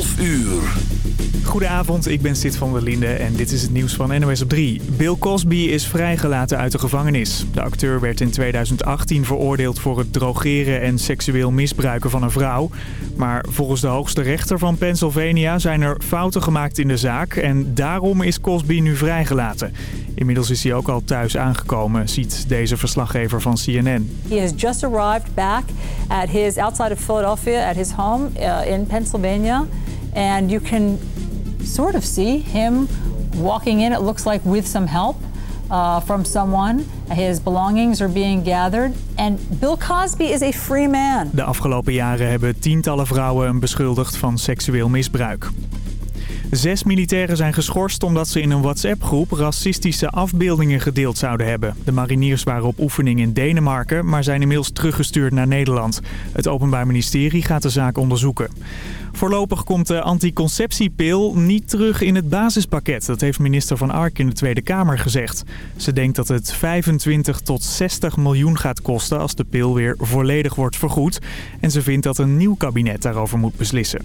12 uur. Goedenavond, ik ben Sid van der Linde en dit is het nieuws van NOS op 3. Bill Cosby is vrijgelaten uit de gevangenis. De acteur werd in 2018 veroordeeld voor het drogeren en seksueel misbruiken van een vrouw. Maar volgens de hoogste rechter van Pennsylvania zijn er fouten gemaakt in de zaak... en daarom is Cosby nu vrijgelaten. Inmiddels is hij ook al thuis aangekomen, ziet deze verslaggever van CNN. He has just arrived back at his outside of Philadelphia at his home uh, in Pennsylvania and you can sort of see him walking in it looks like with some help uh, from someone. His belongings are being gathered and Bill Cosby is a free man. De afgelopen jaren hebben tientallen vrouwen hem beschuldigd van seksueel misbruik. Zes militairen zijn geschorst omdat ze in een WhatsApp-groep racistische afbeeldingen gedeeld zouden hebben. De mariniers waren op oefening in Denemarken, maar zijn inmiddels teruggestuurd naar Nederland. Het Openbaar Ministerie gaat de zaak onderzoeken. Voorlopig komt de anticonceptiepil niet terug in het basispakket. Dat heeft minister Van Ark in de Tweede Kamer gezegd. Ze denkt dat het 25 tot 60 miljoen gaat kosten als de pil weer volledig wordt vergoed. En ze vindt dat een nieuw kabinet daarover moet beslissen.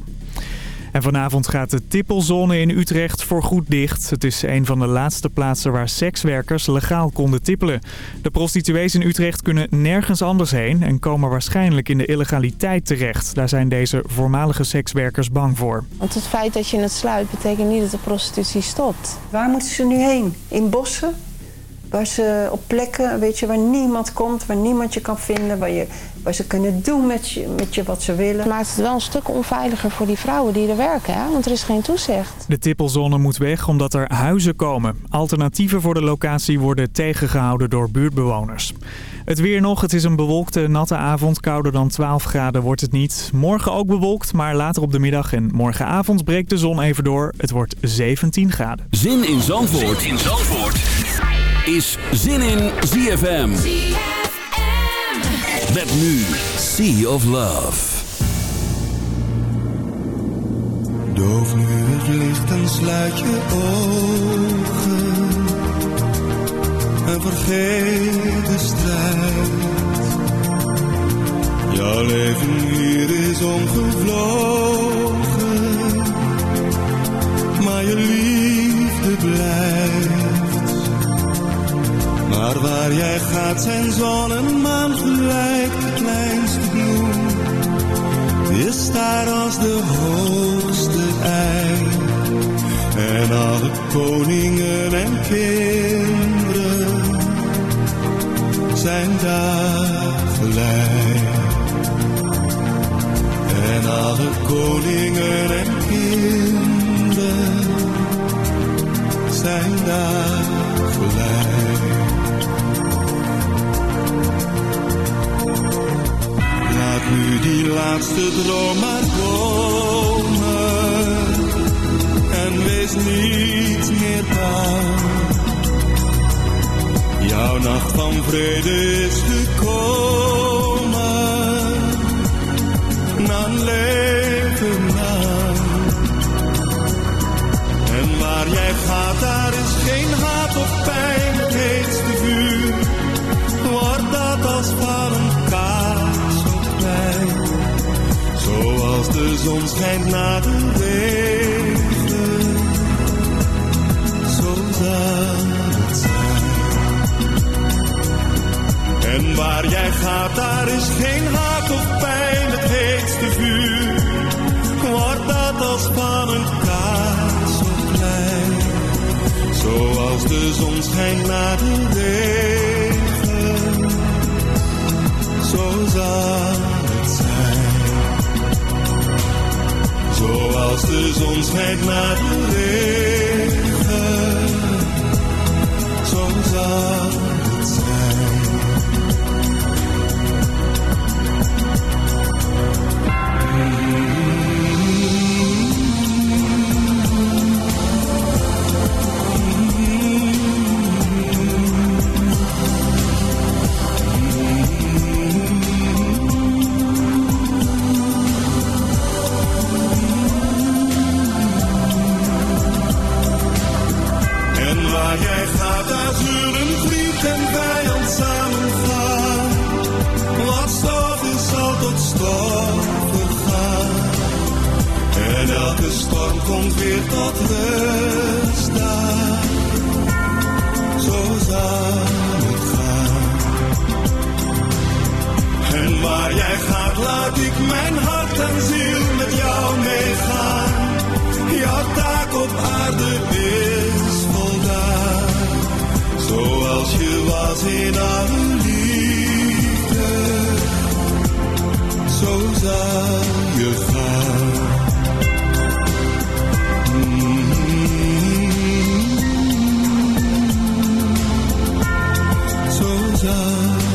En vanavond gaat de tippelzone in Utrecht voorgoed dicht. Het is een van de laatste plaatsen waar sekswerkers legaal konden tippelen. De prostituees in Utrecht kunnen nergens anders heen en komen waarschijnlijk in de illegaliteit terecht. Daar zijn deze voormalige sekswerkers bang voor. Want het feit dat je het sluit betekent niet dat de prostitutie stopt. Waar moeten ze nu heen? In bossen? Waar ze op plekken, weet je, waar niemand komt, waar niemand je kan vinden, waar, je, waar ze kunnen doen met je, met je wat ze willen. Het maakt het wel een stuk onveiliger voor die vrouwen die er werken, hè? want er is geen toezicht. De tippelzone moet weg omdat er huizen komen. Alternatieven voor de locatie worden tegengehouden door buurtbewoners. Het weer nog, het is een bewolkte, natte avond. Kouder dan 12 graden wordt het niet. Morgen ook bewolkt, maar later op de middag en morgenavond breekt de zon even door. Het wordt 17 graden. Zin in Zandvoort, zin in Zandvoort. Is Zin in ZFM. Met nu Sea of Love. Doof nu het licht en sluit je ogen. En vergeet de strijd. Jouw leven hier is omgevlogen. Maar je liefde blijft. Maar waar jij gaat zijn zon en maan gelijk de kleinste bloem. Is daar als de hoogste ei. En alle koningen en kinderen zijn daar gelijk. En alle koningen en kinderen zijn daar gelijk. Nu die laatste droom maar komen en wees niet meer bang. Jouw nacht van vrede is gekomen, na leven lang. En waar jij gaat, daar is geen haat of pijn, het heetste vuur. Wordt dat als van Zoals de zon schijnt na de regen. Zo zal het zijn. En waar jij gaat, daar is geen haat of pijn, het heetste vuur. Wordt dat als van een kaars op klein. Zoals de zon schijnt na de regen. Zo zal Zoals de zon schijnt na de regen. Zo zal laat azuren vriend bij ons samen gaan. Wat stof is zal tot stof vergaan. En elke storm komt weer tot rust daar. Zo zal het gaan. En waar jij gaat, laat ik mijn hart en ziel met jou meegaan. Jouw taak op aarde weer je was in alle liefde. Zo zou je gaan. Mm -hmm. Zo zou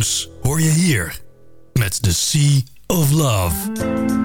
Jones hoor je hier met The Sea of Love.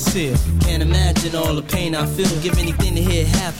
sincere. Can't imagine all the pain I feel. Give anything to hear half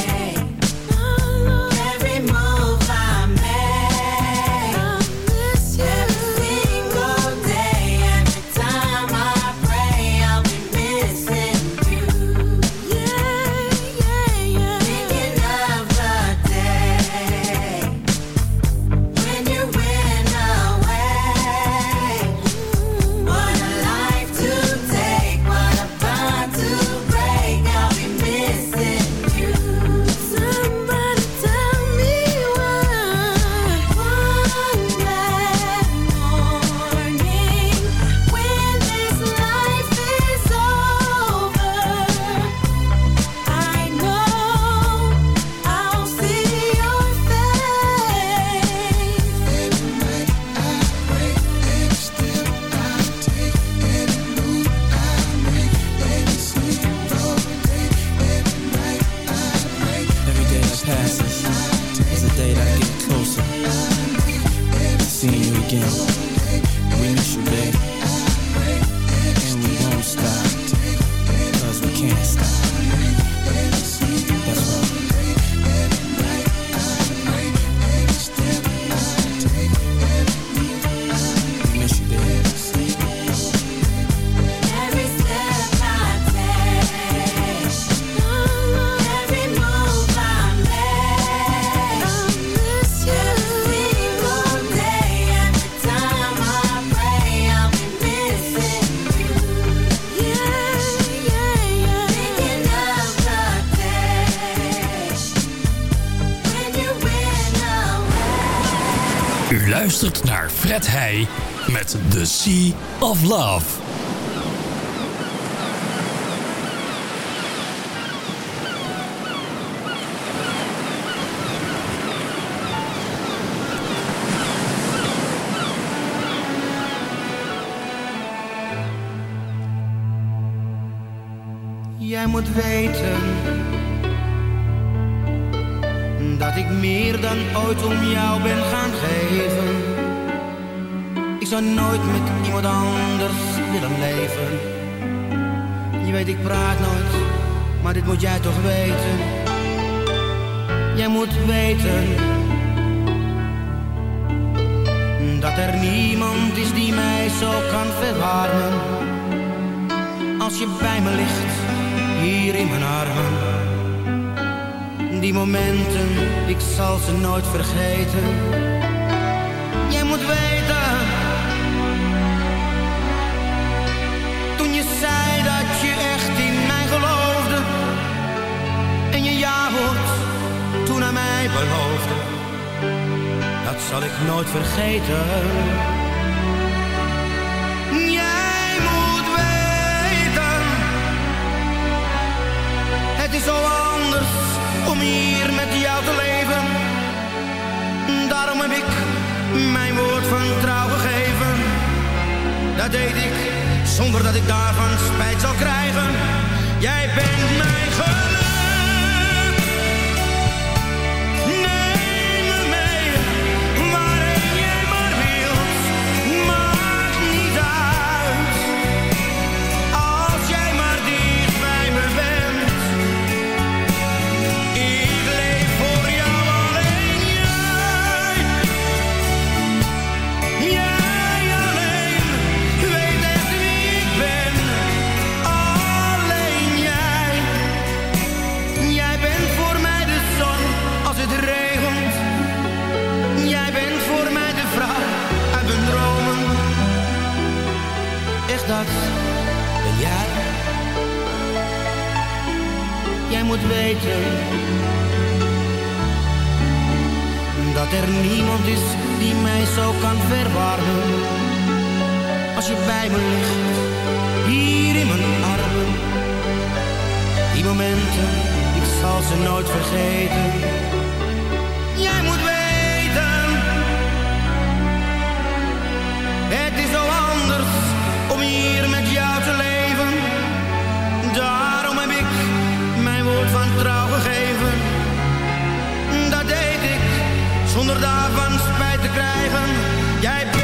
taste. The Sea of Love. Maar dit moet jij toch weten. Jij moet weten dat er niemand is die mij zo kan verwarmen. Als je bij me ligt, hier in mijn armen. Die momenten, ik zal ze nooit vergeten. Zal ik nooit vergeten. Jij moet weten. Het is zo anders om hier met jou te leven. Daarom heb ik mijn woord van trouw gegeven. Dat deed ik zonder dat ik daarvan spijt zal krijgen. Jij bent mijn geluk. Moet weten dat er niemand is die mij zo kan verwarmen. Als je bij me ligt, hier in mijn armen. Die momenten, ik zal ze nooit vergeten. Krijgen. Jij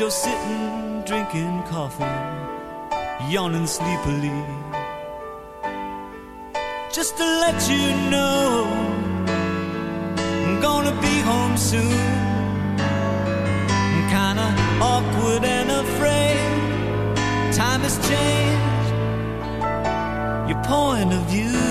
you're sitting, drinking coffee, yawning sleepily. Just to let you know, I'm gonna be home soon. I'm kinda awkward and afraid. Time has changed your point of view.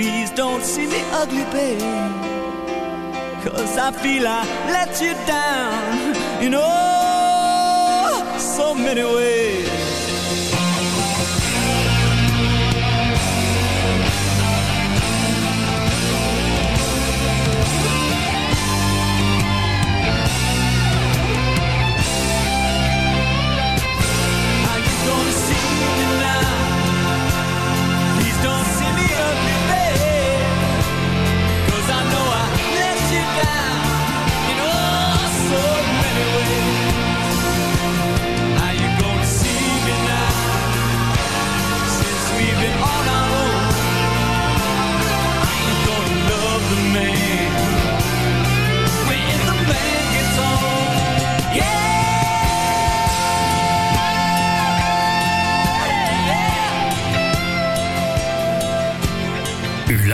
Please don't see me ugly, babe. Cause I feel I let you down You know, so many ways.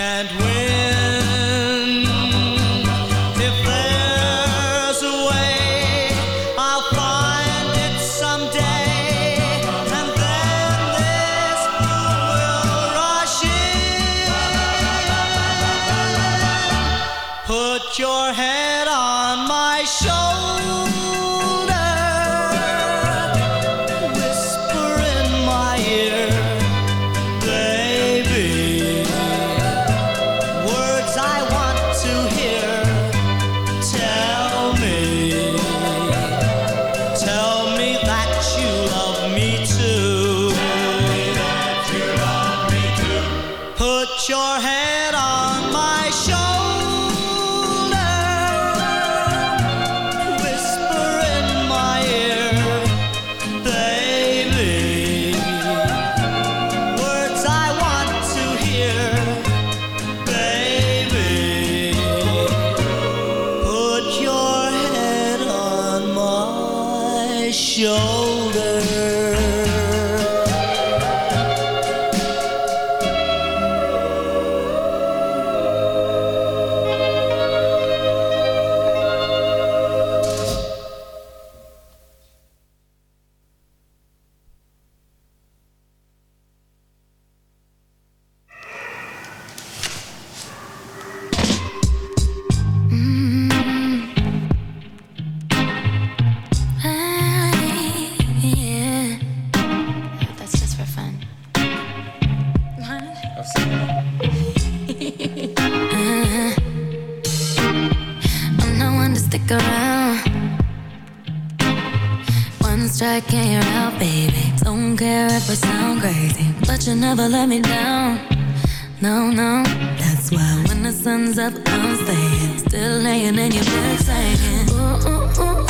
can't striking you out, baby. Don't care if I sound crazy, but you never let me down. No, no, that's why when the sun's up, I'm staying. Still laying in your bed, saying, ooh, ooh, ooh.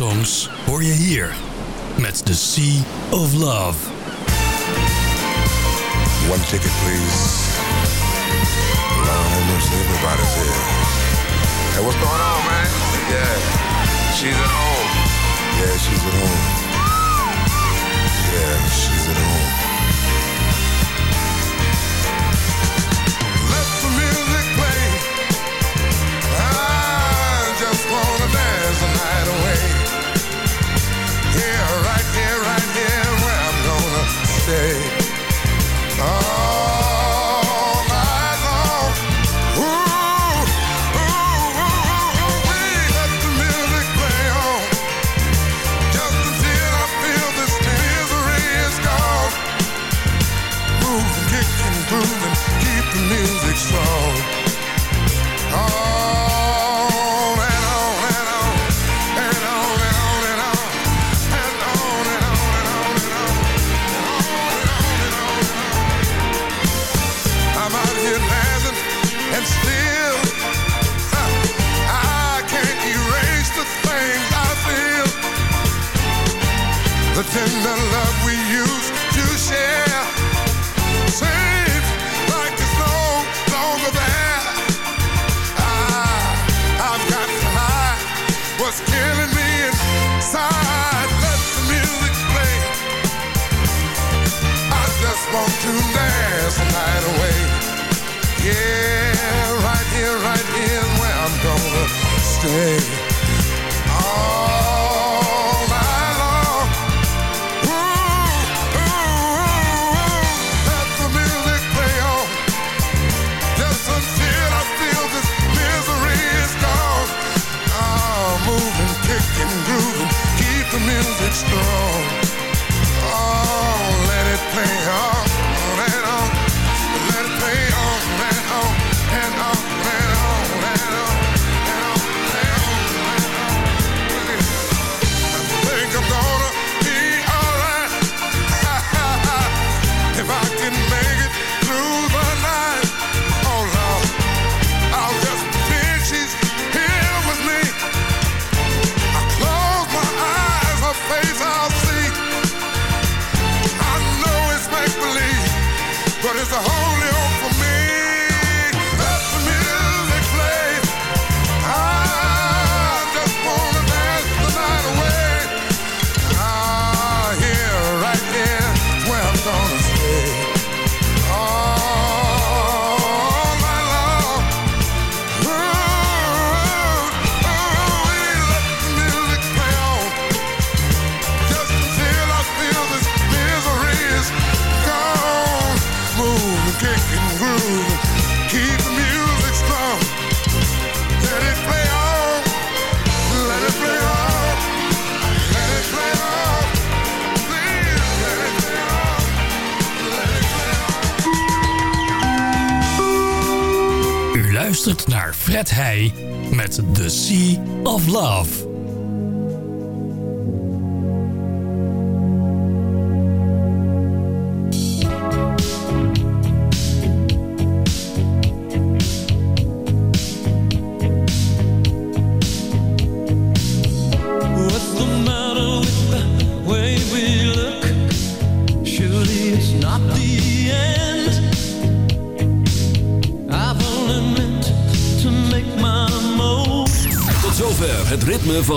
songs hoor je hier met The Sea of Love. One ticket please. Lord mercy, everybody's here. Hey, what's going on, man? Yeah, she's at home. Yeah, she's at home. Sea of Love.